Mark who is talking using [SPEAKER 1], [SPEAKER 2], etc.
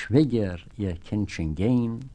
[SPEAKER 1] Schwäger ihr Kindchen gehen,